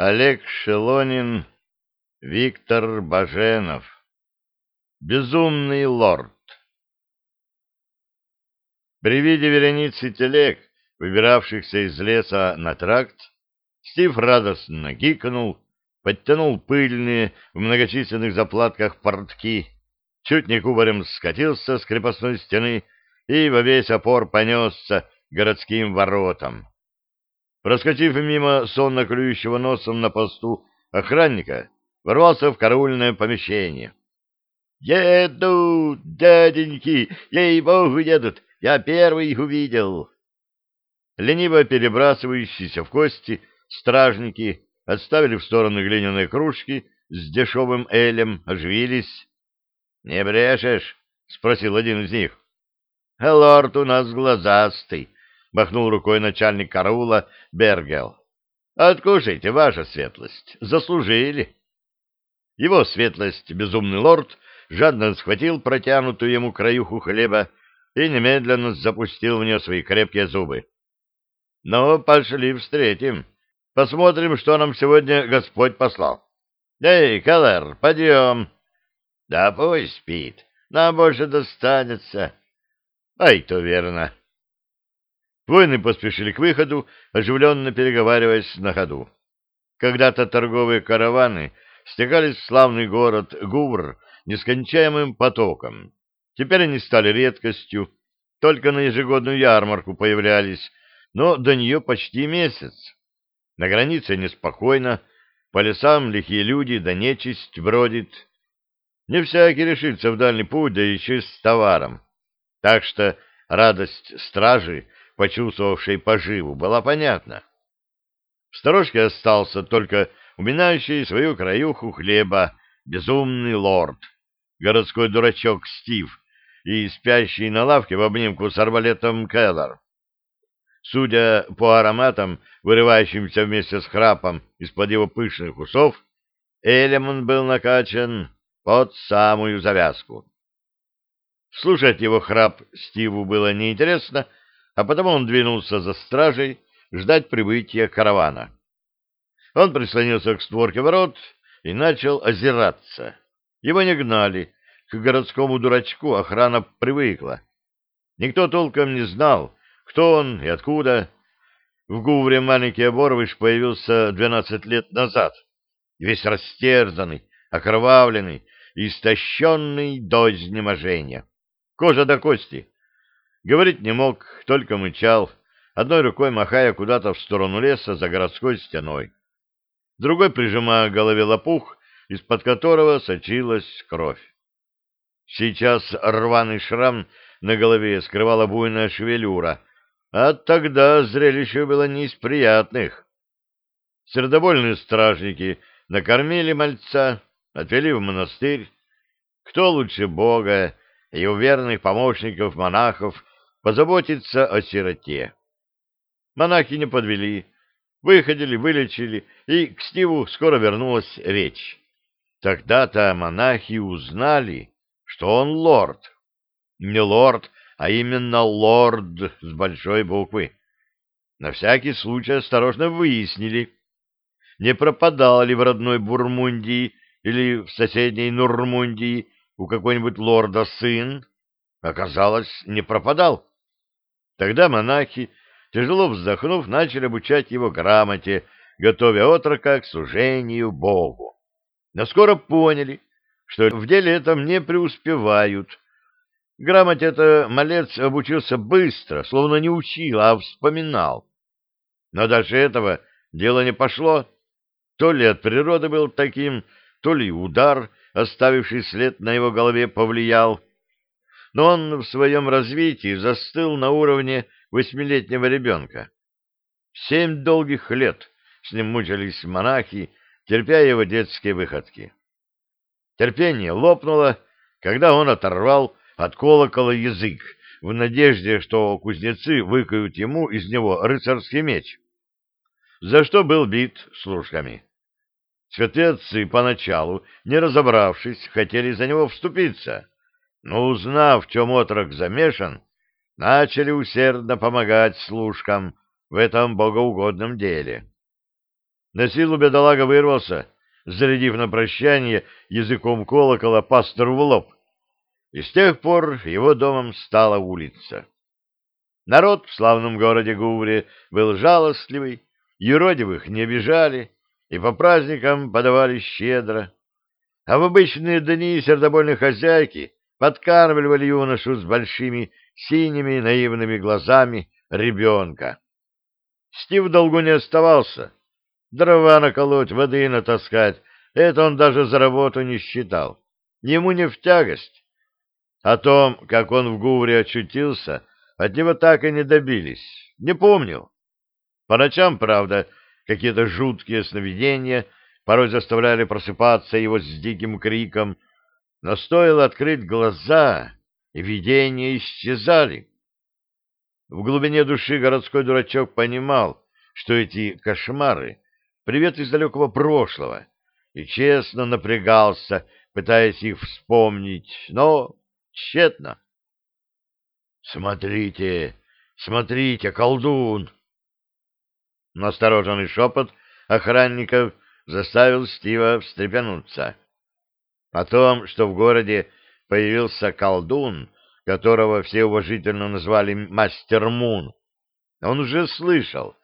Олег Шелонин, Виктор Баженов. Безумный лорд. При виде вереницы телег, выбиравшихся из леса на тракт, Стив радостно гикнул, подтянул пыльные в многочисленных заплатках портки, чуть не кубарем скатился с крепостной стены и во весь опор понесся городским воротам. Проскочив мимо сонно клюющего носом на посту охранника, ворвался в караульное помещение. «Едут, дяденьки! Ей-богу, едут! Я первый их увидел!» Лениво перебрасывающиеся в кости стражники отставили в сторону глиняные кружки с дешевым элем, оживились. «Не брешешь?» — спросил один из них. «Лорд у нас глазастый», — махнул рукой начальник караула Бергел. «Откушайте, ваша светлость, заслужили». Его светлость, безумный лорд, жадно схватил протянутую ему краюху хлеба и немедленно запустил в нее свои крепкие зубы. «Ну, пошли встретим. Посмотрим, что нам сегодня Господь послал. Эй, Калер, подъем!» «Да пусть спит, нам больше достанется». «Ай, то верно». Воины поспешили к выходу, оживленно переговариваясь на ходу. Когда-то торговые караваны стекались в славный город Гувр нескончаемым потоком. Теперь они стали редкостью, только на ежегодную ярмарку появлялись, но до нее почти месяц. На границе неспокойно, по лесам лихие люди да нечисть бродит. Не всякий решится в дальний путь, да еще с товаром. Так что радость стражи, почувствовавшей поживу, была понятна. В сторожке остался только уминающий свою краюху хлеба безумный лорд, городской дурачок Стив и спящий на лавке в обнимку с арбалетом Келлер. Судя по ароматам, вырывающимся вместе с храпом из-под его пышных усов, Элемон был накачан под самую завязку. Слушать его храп Стиву было неинтересно, а потому он двинулся за стражей ждать прибытия каравана. Он прислонился к створке ворот и начал озираться. Его не гнали. К городскому дурачку охрана привыкла. Никто толком не знал, кто он и откуда. В Гувре маленький оборвыш появился двенадцать лет назад, весь растерзанный, окровавленный, истощенный до изнеможения. Кожа до кости. Говорить не мог, только мычал, одной рукой махая куда-то в сторону леса за городской стеной. Другой прижимая к голове лопух, из-под которого сочилась кровь. Сейчас рваный шрам на голове скрывала буйная шевелюра, а тогда зрелище было не из приятных. Сердобольные стражники накормили мальца, отвели в монастырь. Кто лучше Бога и у верных помощников монахов позаботиться о сироте? Монахи не подвели, выходили, вылечили, и к Стиву скоро вернулась речь. Тогда-то монахи узнали, что он лорд. Не лорд, а именно лорд с большой буквы. На всякий случай осторожно выяснили, не пропадал ли в родной Бурмундии или в соседней Нурмундии у какой-нибудь лорда сын. Оказалось, не пропадал. Тогда монахи, тяжело вздохнув, начали обучать его грамоте, готовя отрока к служению Богу. Но скоро поняли, что в деле этом не преуспевают. Грамоте это малец обучился быстро, словно не учил, а вспоминал. Но дальше этого дело не пошло. То ли от природы был таким, то ли удар, оставивший след на его голове, повлиял. Но он в своем развитии застыл на уровне восьмилетнего ребенка. Семь долгих лет с ним мучились монахи, терпя его детские выходки. Терпение лопнуло, когда он оторвал от колокола язык, в надежде, что кузнецы выкуют ему из него рыцарский меч, за что был бит служками. Святецы поначалу, не разобравшись, хотели за него вступиться, но, узнав, в чем отрок замешан, начали усердно помогать служкам в этом богоугодном деле. На силу бедолага вырвался, зарядив на прощание языком колокола пастору в лоб. И с тех пор его домом стала улица. Народ в славном городе Гувре был жалостливый, юродивых не обижали и по праздникам подавали щедро. А в обычные дни сердобольные хозяйки подкармливали юношу с большими синими наивными глазами ребенка. Стив в долгу не оставался. Дрова наколоть, воды натаскать — это он даже за работу не считал. Ему не в тягость. О том, как он в Гувре очутился, от него так и не добились. Не помнил. По ночам, правда, какие-то жуткие сновидения порой заставляли просыпаться его с диким криком, но стоило открыть глаза, и видения исчезали. В глубине души городской дурачок понимал, что эти кошмары — привет из далекого прошлого, и честно напрягался, пытаясь их вспомнить, но тщетно. «Смотрите, смотрите, колдун!» Настороженный шепот охранников заставил Стива встрепенуться. О том, что в городе появился колдун, которого все уважительно назвали Мастер Мун, он уже слышал,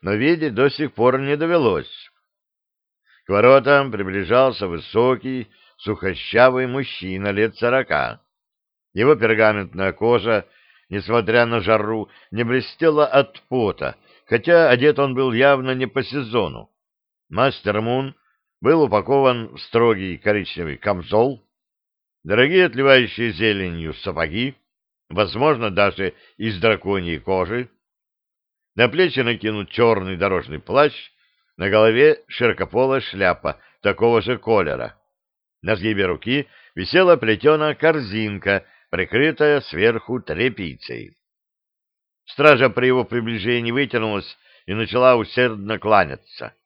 но видеть до сих пор не довелось. К воротам приближался высокий, сухощавый мужчина лет сорока. Его пергаментная кожа, несмотря на жару, не блестела от пота, хотя одет он был явно не по сезону. Мастер Мун был упакован в строгий коричневый камзол, дорогие отливающие зеленью сапоги, возможно, даже из драконьей кожи. На плечи накинут черный дорожный плащ, на голове широкополая шляпа такого же колера. На сгибе руки висела плетеная корзинка, прикрытая сверху тряпицей. Стража при его приближении вытянулась и начала усердно кланяться. —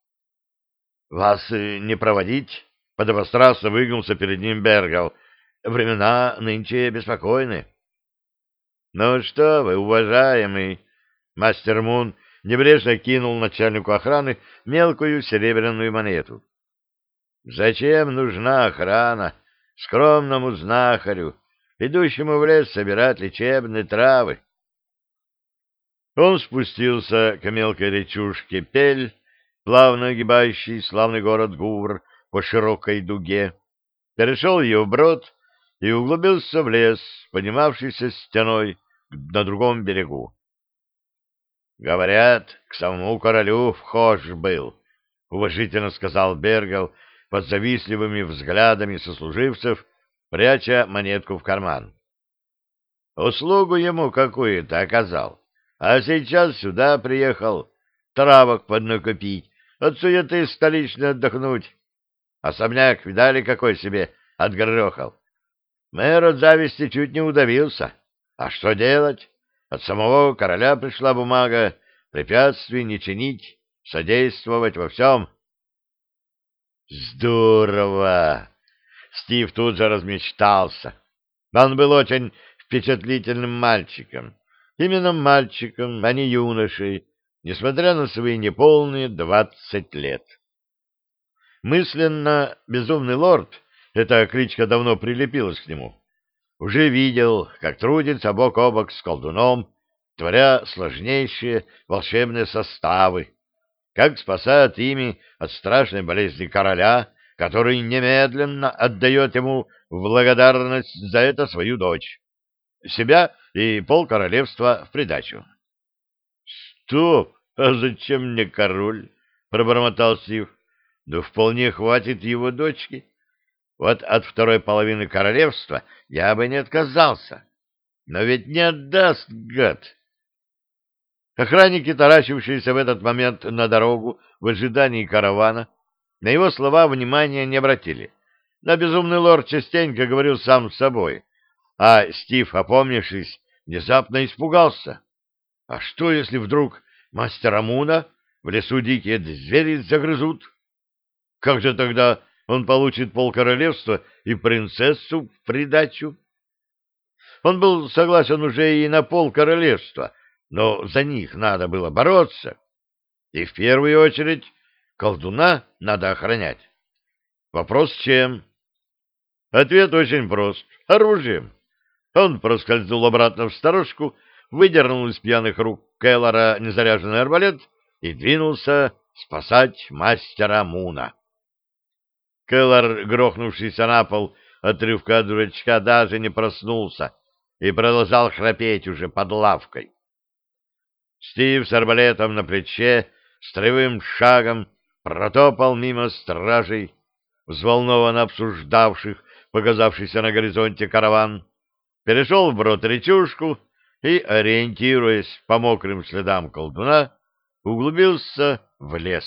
Вас не проводить? — подобострастно выгнулся перед ним Бергал — Времена нынче беспокойны. — Ну что вы, уважаемый, мастер Мун небрежно кинул начальнику охраны мелкую серебряную монету. — Зачем нужна охрана скромному знахарю, идущему в лес собирать лечебные травы? Он спустился к мелкой речушке Пель, плавно огибающий славный город Гувр по широкой дуге, перешел ее вброд и углубился в лес, поднимавшийся стеной на другом берегу. «Говорят, к самому королю вхож был», — уважительно сказал Бергал под завистливыми взглядами сослуживцев, пряча монетку в карман. «Услугу ему какую-то оказал, а сейчас сюда приехал травок поднакопить, от суеты столичной отдохнуть. Особняк видали, какой себе отгрохал. Мэр от зависти чуть не удавился. А что делать? От самого короля пришла бумага препятствий не чинить, содействовать во всем. Здорово! Стив тут же размечтался. Он был очень впечатлительным мальчиком. Именно мальчиком, а не юношей, несмотря на свои неполные двадцать лет. Мысленно безумный лорд эта кличка давно прилепилась к нему. Уже видел, как трудится бок о бок с колдуном, творя сложнейшие волшебные составы, как спасает ими от страшной болезни короля, который немедленно отдает ему в благодарность за это свою дочь, себя и пол королевства в придачу. — Стоп! А зачем мне король? — пробормотал Стив. — Да вполне хватит его дочки. Вот от второй половины королевства я бы не отказался. Но ведь не отдаст, гад. Охранники, таращившиеся в этот момент на дорогу в ожидании каравана, на его слова внимания не обратили. Но безумный лорд частенько говорил сам с собой, а Стив, опомнившись, внезапно испугался. А что, если вдруг мастера Муна в лесу дикие звери загрызут? Как же тогда он получит полкоролевства и принцессу в придачу. Он был согласен уже и на полкоролевства, но за них надо было бороться. И в первую очередь колдуна надо охранять. Вопрос чем? Ответ очень прост. Оружием. Он проскользнул обратно в сторожку, выдернул из пьяных рук Келлора незаряженный арбалет и двинулся спасать мастера Муна. Келлар, грохнувшийся на пол от рывка дурачка, даже не проснулся и продолжал храпеть уже под лавкой. Стив с арбалетом на плече строевым шагом протопал мимо стражей, взволнованно обсуждавших показавшийся на горизонте караван, перешел вброд речушку и, ориентируясь по мокрым следам колдуна, углубился в лес.